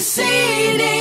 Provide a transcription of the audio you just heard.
seen it.